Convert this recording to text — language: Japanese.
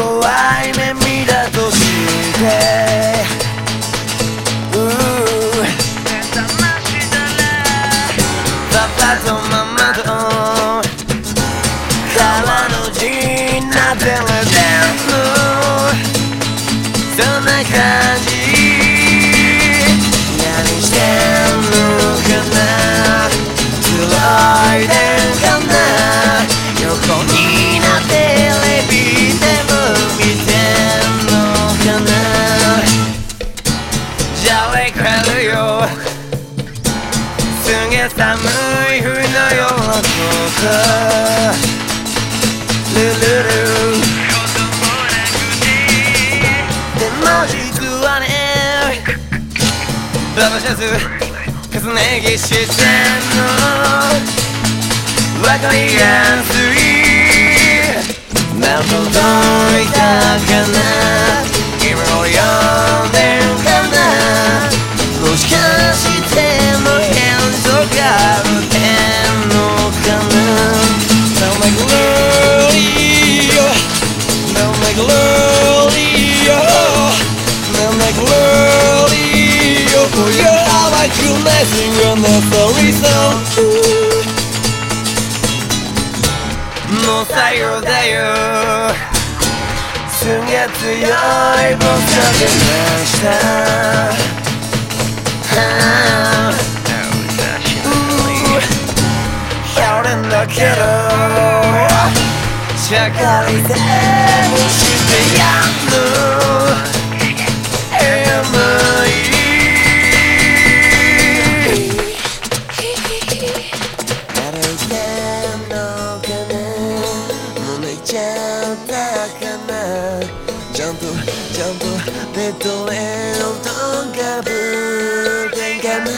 怖い目見だとして。パパとママと。川の字なでれてるよすげえ寒い。冬のようなことルルルでも実はねババシャツ重ね着してんのわかりやすい。目届い。たかな Don't make love Don't make love For your I like you messing with the story so もう最後だよすげえ強い僕が出ましたはあやれんだけどしゃがりでもしてやんの MI やれてんのかなもう寝ちゃったかなちゃんとちゃんとベッドレントがぶてんかな